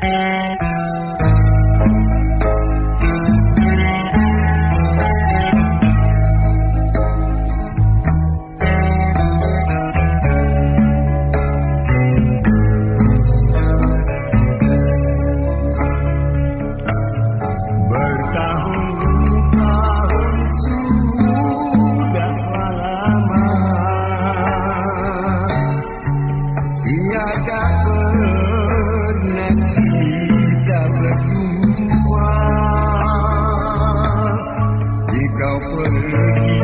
Música Namun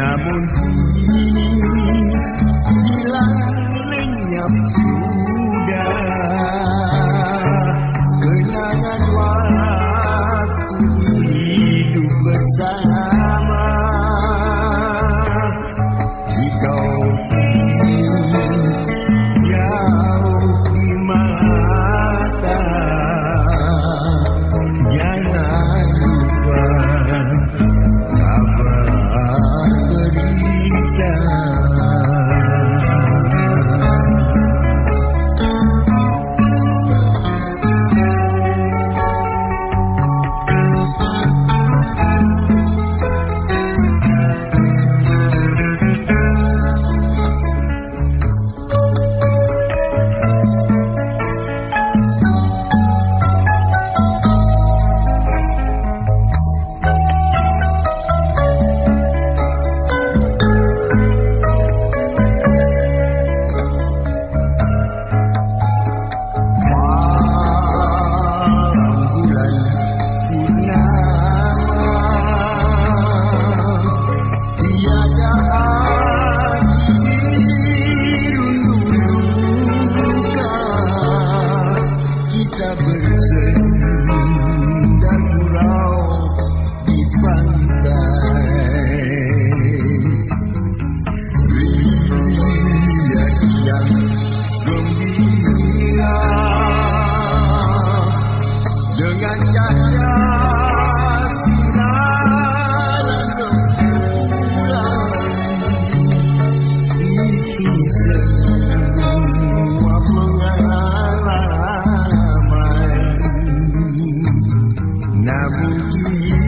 lenyap me.